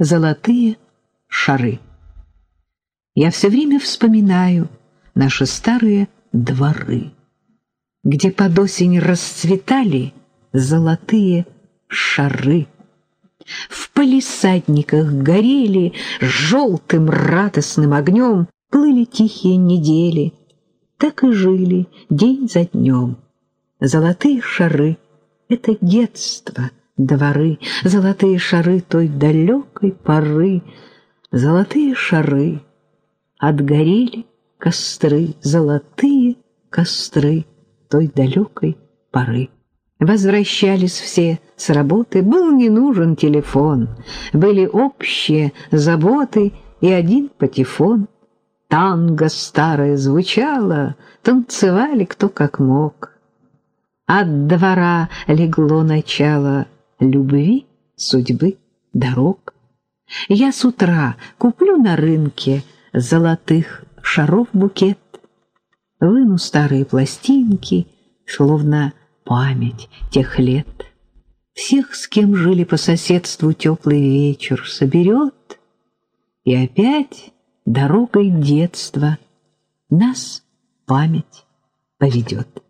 Золотые шары. Я все время вспоминаю наши старые дворы, где под осень расцветали золотые шары. В палисадниках горели желтым радостным огнем, плыли тихие недели. Так и жили день за днем. Золотые шары — это детство, дворы, золотые шары той далекой поры, золотые шары. Отгорели костры, золотые костры той далекой поры. Возвращались все с работы, был не нужен телефон, были общие заботы и один патефон. Танго старое звучало, танцевали кто как мог. От двора легло начало любви, судьбы, дорог. Я с утра куплю на рынке золотых шаров букет, выну старые пластинки, словно память тех лет. Всех, с кем жили по соседству теплый вечер, соберет, и опять дорогой детства нас память поведет.